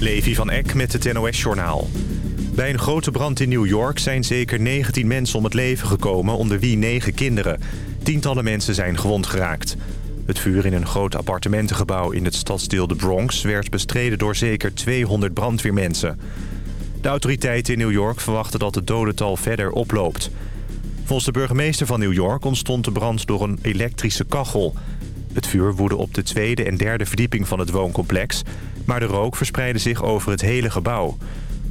Levi van Eck met het NOS-journaal. Bij een grote brand in New York zijn zeker 19 mensen om het leven gekomen... onder wie 9 kinderen. Tientallen mensen zijn gewond geraakt. Het vuur in een groot appartementengebouw in het stadsdeel de Bronx... werd bestreden door zeker 200 brandweermensen. De autoriteiten in New York verwachten dat het dodental verder oploopt. Volgens de burgemeester van New York ontstond de brand door een elektrische kachel. Het vuur woedde op de tweede en derde verdieping van het wooncomplex... maar de rook verspreidde zich over het hele gebouw.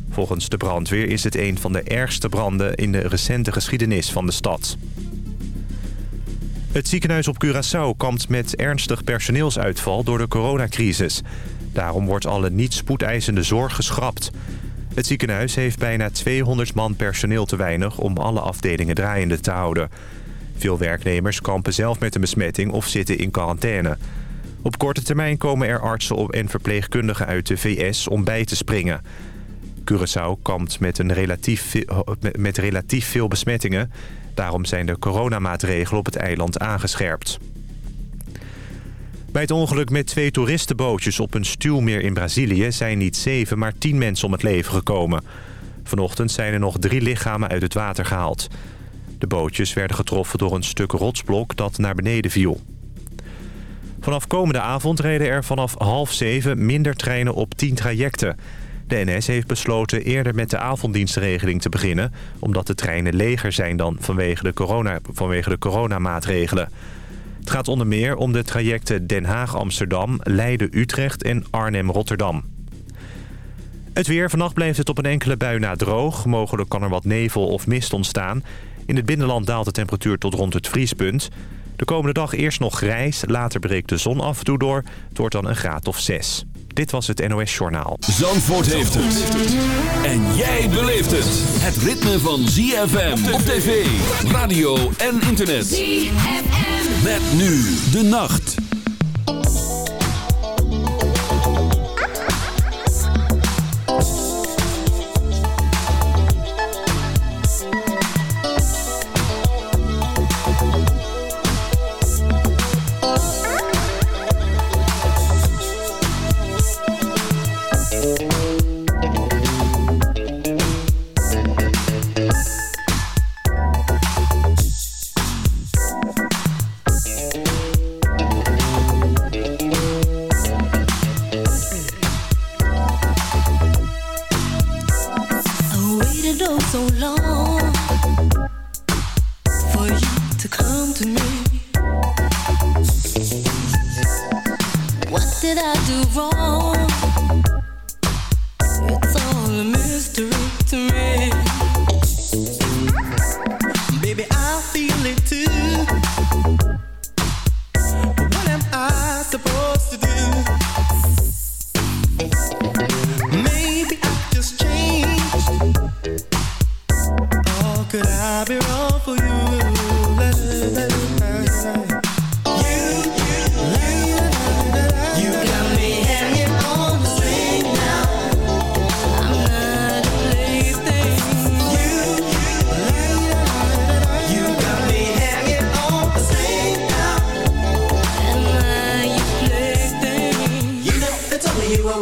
Volgens de brandweer is het een van de ergste branden in de recente geschiedenis van de stad. Het ziekenhuis op Curaçao kampt met ernstig personeelsuitval door de coronacrisis. Daarom wordt alle niet spoedeisende zorg geschrapt. Het ziekenhuis heeft bijna 200 man personeel te weinig om alle afdelingen draaiende te houden. Veel werknemers kampen zelf met een besmetting of zitten in quarantaine. Op korte termijn komen er artsen en verpleegkundigen uit de VS om bij te springen. Curaçao kampt met, een relatief, met relatief veel besmettingen. Daarom zijn de coronamaatregelen op het eiland aangescherpt. Bij het ongeluk met twee toeristenbootjes op een stuwmeer in Brazilië... zijn niet zeven, maar tien mensen om het leven gekomen. Vanochtend zijn er nog drie lichamen uit het water gehaald. De bootjes werden getroffen door een stuk rotsblok dat naar beneden viel. Vanaf komende avond reden er vanaf half zeven minder treinen op tien trajecten. De NS heeft besloten eerder met de avonddienstregeling te beginnen... omdat de treinen leger zijn dan vanwege de, corona, vanwege de coronamaatregelen. Het gaat onder meer om de trajecten Den Haag-Amsterdam, Leiden-Utrecht en Arnhem-Rotterdam. Het weer. Vannacht blijft het op een enkele bui na droog. Mogelijk kan er wat nevel of mist ontstaan. In het binnenland daalt de temperatuur tot rond het vriespunt. De komende dag eerst nog grijs, later breekt de zon af en toe door. Het wordt dan een graad of 6. Dit was het NOS Journaal. Zandvoort heeft het. En jij beleeft het. Het ritme van ZFM op tv, radio en internet. ZFM. Met nu de nacht.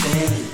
everything.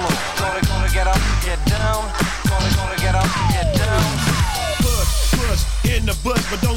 the floor. Gotta, gonna get up, get down. Gonna, gonna get up, get down. Push, push, in the bush, but don't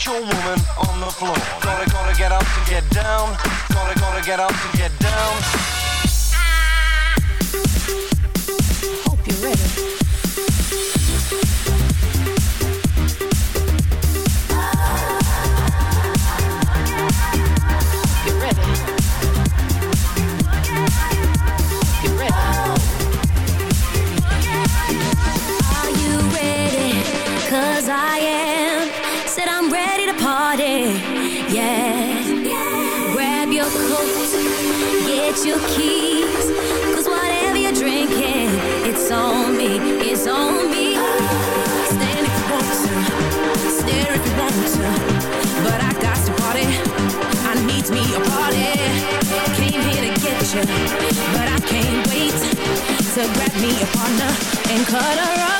Get your movin' on the floor. Totally gotta get up to get down. Hope you're ready. But I can't wait to grab me a partner and cut rug up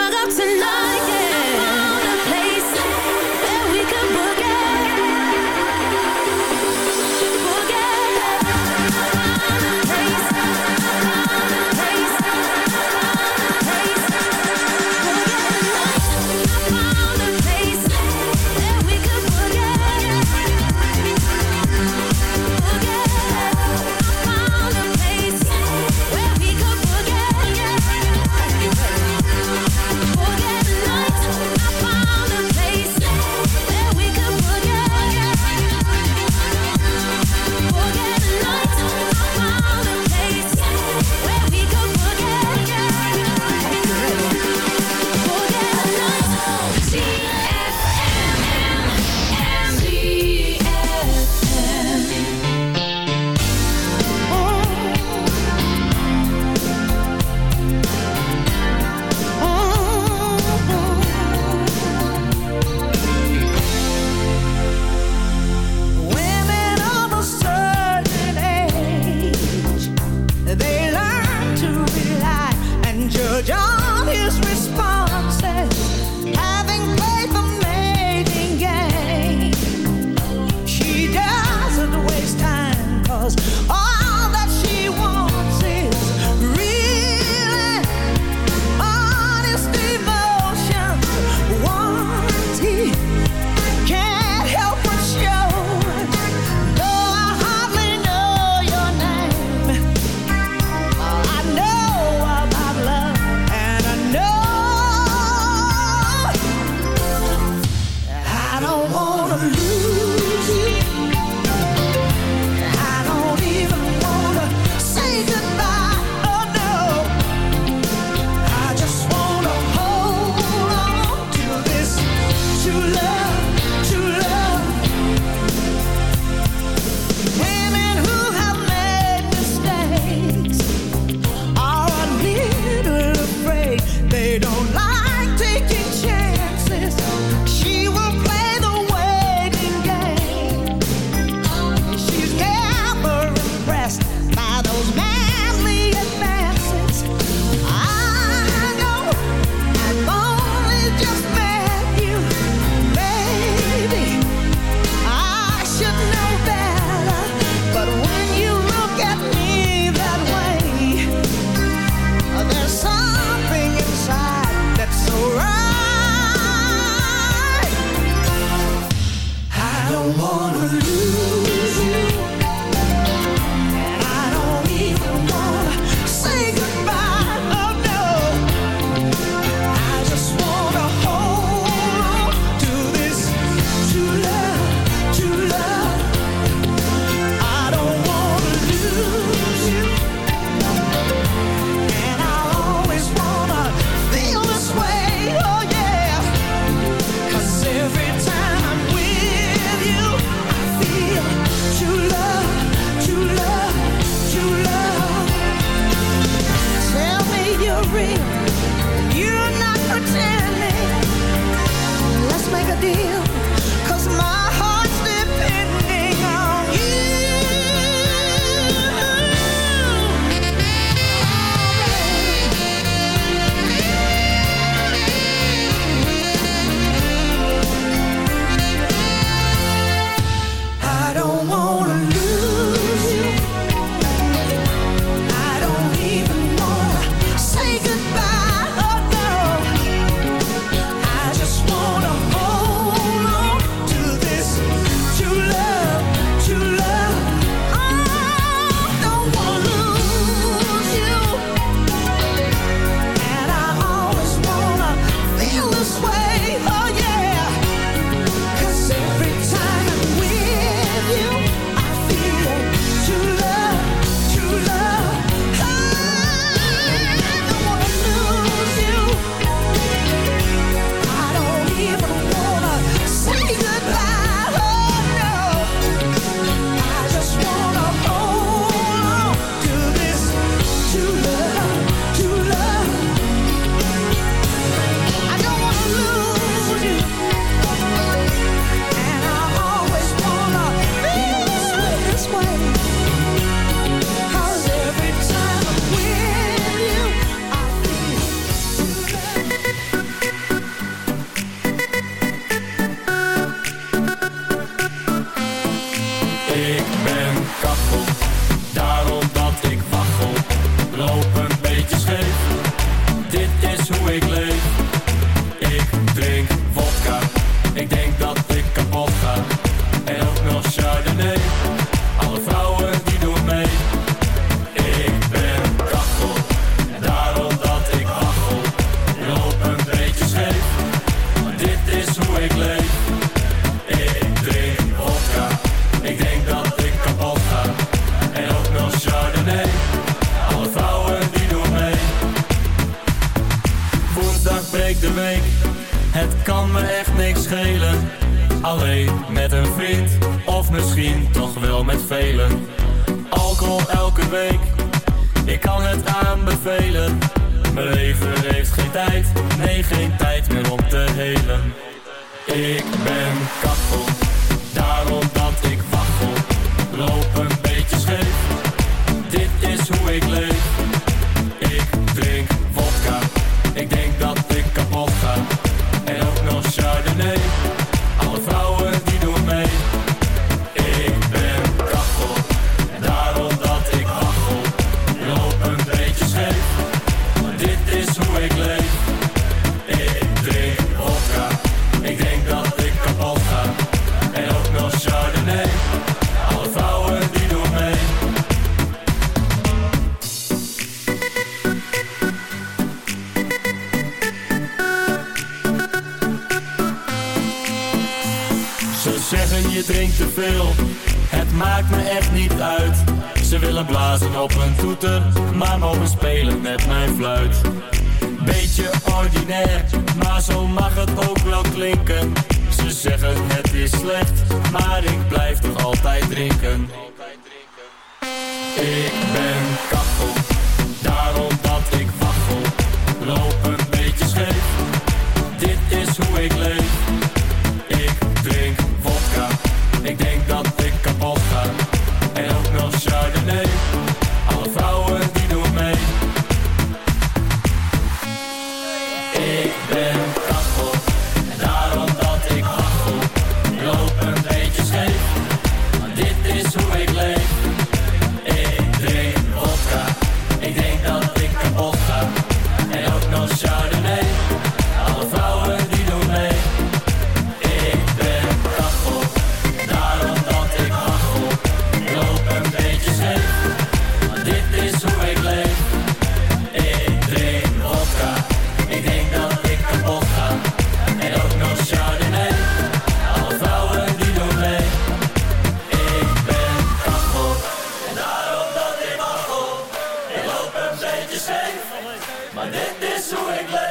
beetje scheef, maar dit is hoe ik leef.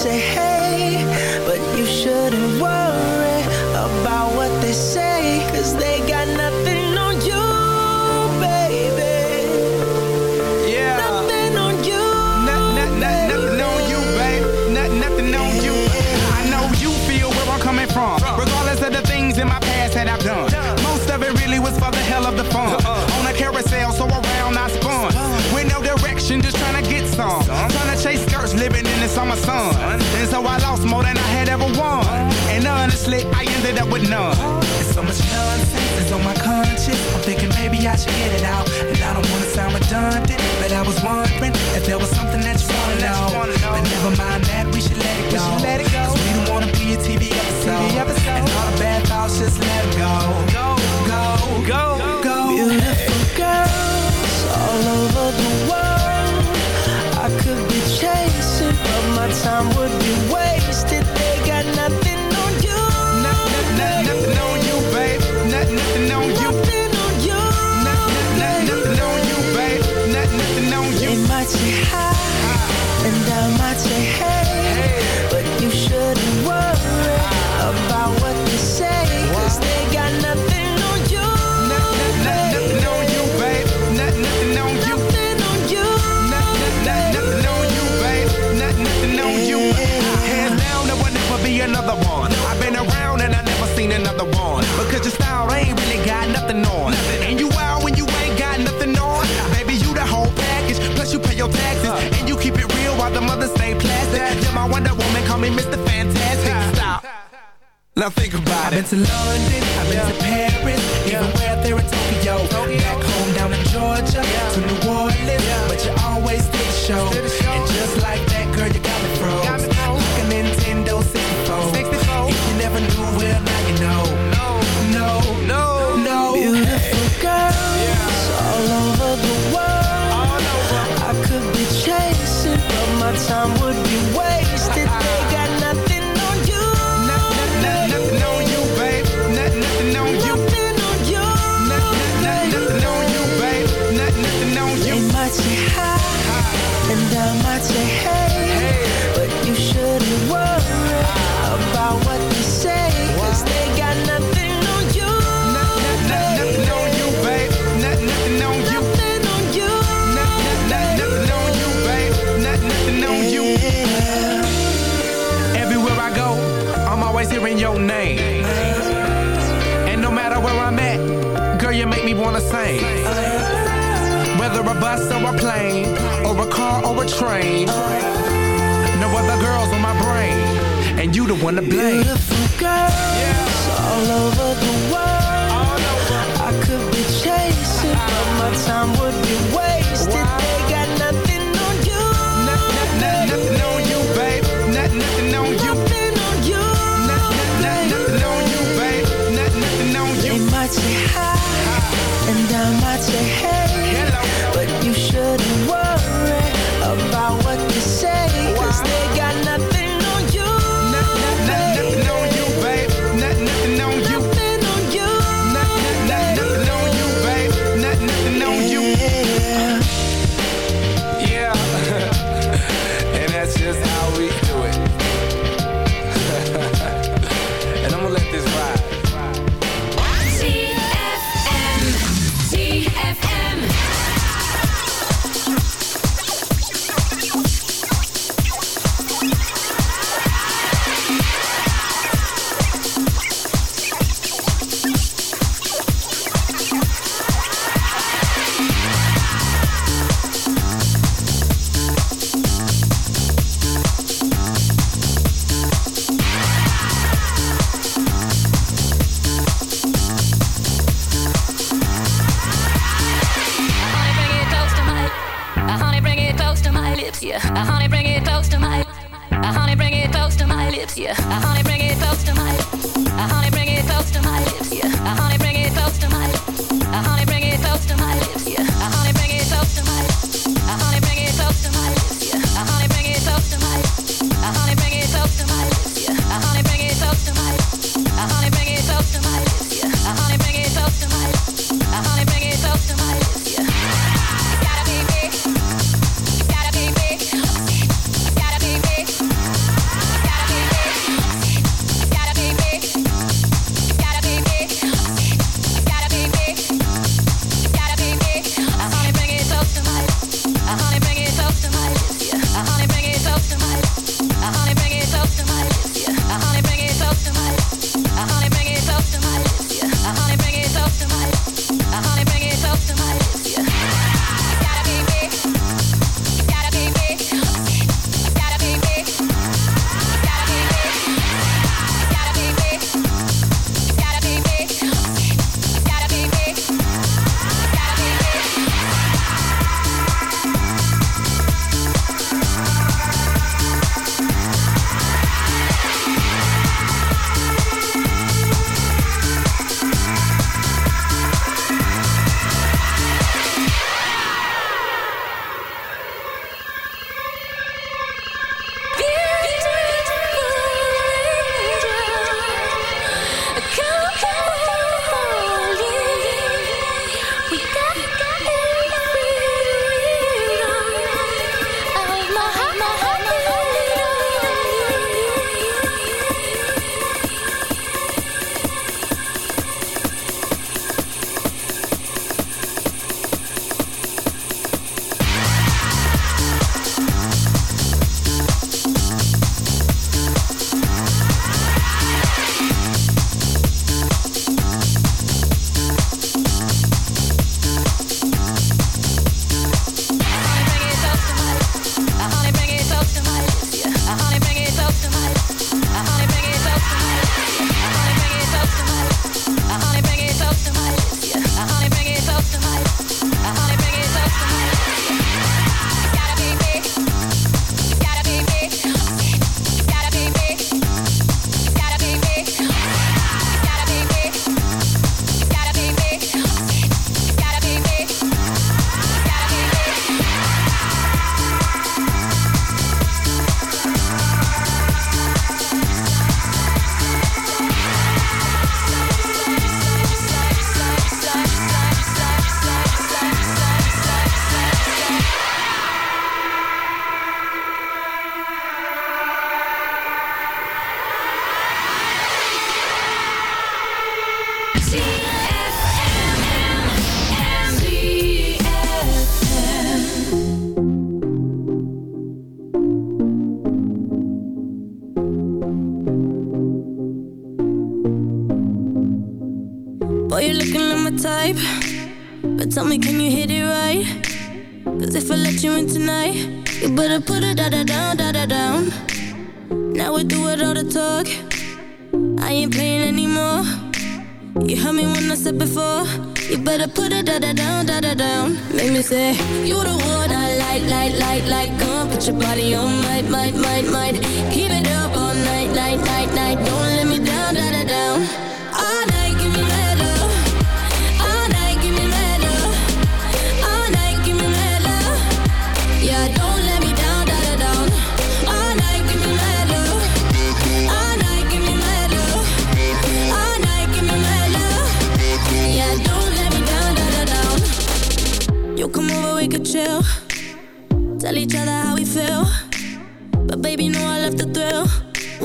Say hey But you shouldn't worry about what they say Cause they got nothing on you, baby Yeah. Nothing on you Not, not, not, nothing on you, babe. Not, nothing on you. I know you feel where I'm coming from. Regardless of the things in my past that I've done. Most of it really was for the hell of the fun. Uh-uh. On a carousel, so around I spun. With no direction, just trying to get some. Trying to chase skirts, living in the summer sun. And so I lost more than I had ever won. And honestly, I ended up with none. It's so much nonsense is on my conscience. I'm thinking maybe I should get it out. And I don't wanna sound redundant, but I was wondering if there was been to London, I've been yeah. to Paris bus or a plane, or a car or a train. No other girls on my brain, and you the one to blame. Beautiful girls all over the world. I could be chasing, but my time would before. You better put it da da down, da da down. Make me say, You the one I like, like, like, like. Come put your body on, might, might, might, might. Keep it up all night, night, night, night. Don't let me down, da da down.